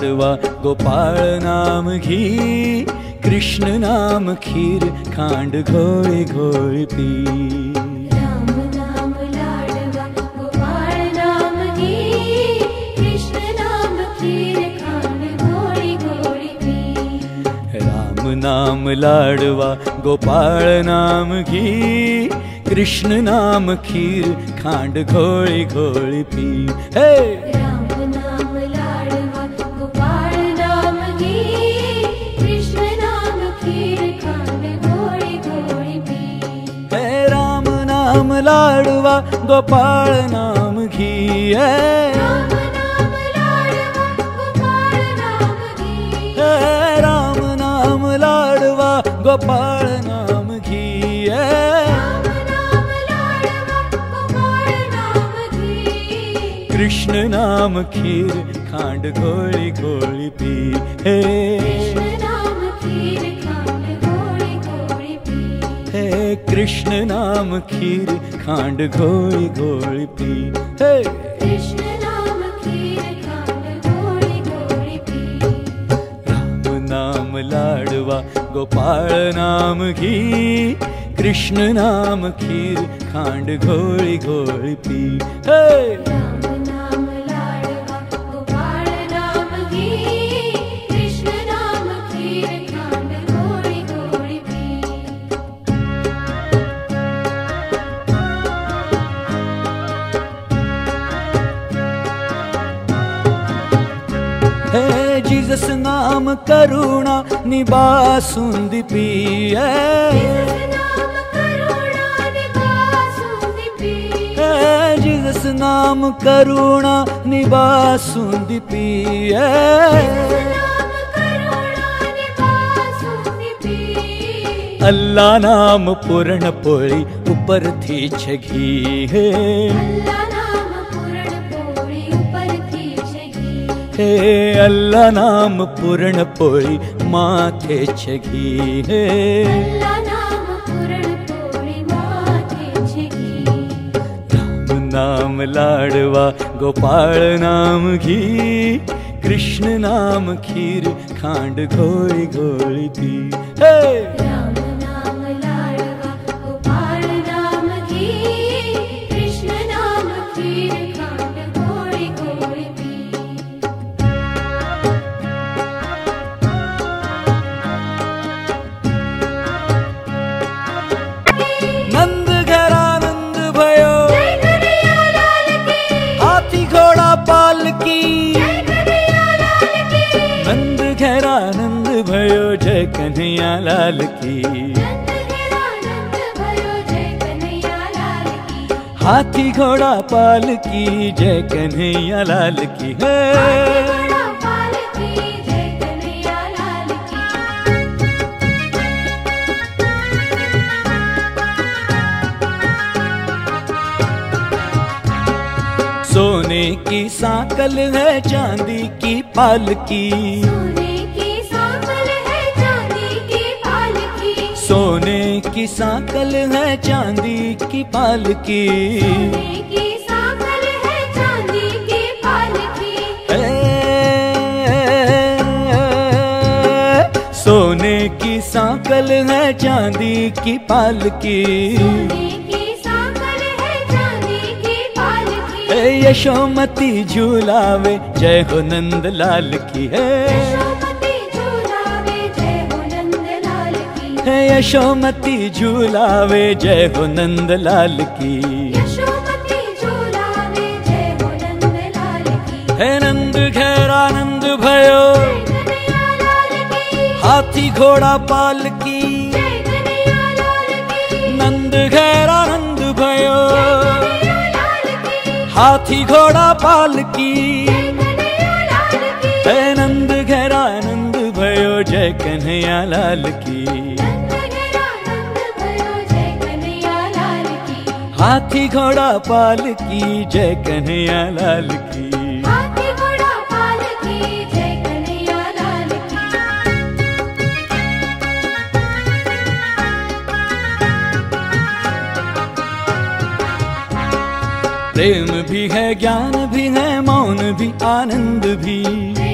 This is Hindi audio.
लाडवा गोपाळ नाम घी कृष्ण नाम खीर खांड घोळी घोळी पी। राम नाम लाडवा गोपाल नाम घे कृष्ण नाम खीर खांड गोळी गोळी पी। राम नाम लाडवा गोपाळ नाम घी कृष्ण नाम खीर खांड घोळी घोळी पी। हे! नाम लाडवा गोपाळ नाम घी हे। राम नाम लाडवा गोपाळ नाम घे। हे। हे कृष्ण नाम खीर खांड घोळी घोळी पी हे। कृष्ण नाम खीर खांड घोड़ी घोड़ी पी। हे! कृष्ण नाम खीर खांड गोळी गोळी पी। राम नाम लाडवा गोपाल नाम घी। कृष्ण नाम खीर खांड घोड़ी घोड़ी पी। हे! हे जीसस नाम करुणा निबुदि पे जीज नमणा निबुदि पिया अल्लाह नाम पूर्ण पोई ऊपर थी छी है। हे अल्ला पोई माथे छगी हे। धा नम लाडवा गोपाल नाम घी। कृष्ण नाम खीर खांड नमखीरण्ड खो ती। हे! कन्हैया लाल की। हाथी घोड़ा है पाल की, जय कन्हैया लाल की। सोने की साकल है चांदी की पालकी की साकल है चांदी की पालकी। सोने की सांकल है चांदी की पालकी। सोने की साकल है चांदी की पालकी। सोने की सांकल है चांदी की पालकी। यशोमती झूलावे जय हो नंद लाल की है। हे यशोमती झूलावे जय हो नंद लाल की। यशोमती झूलावे जय हो नंद की। घेरानंद भयो। की। हाथी घोड़ा कन्हैया की। नंद घेरानंद भयो। की। हाथी घोड़ा पालकी जय जय कन्हैया लाल की। हाथी घोड़ा पाल की, जय कन्हैया लाल की। प्रेम भी है, ज्ञान भी है, मौन भी, आनंद भी।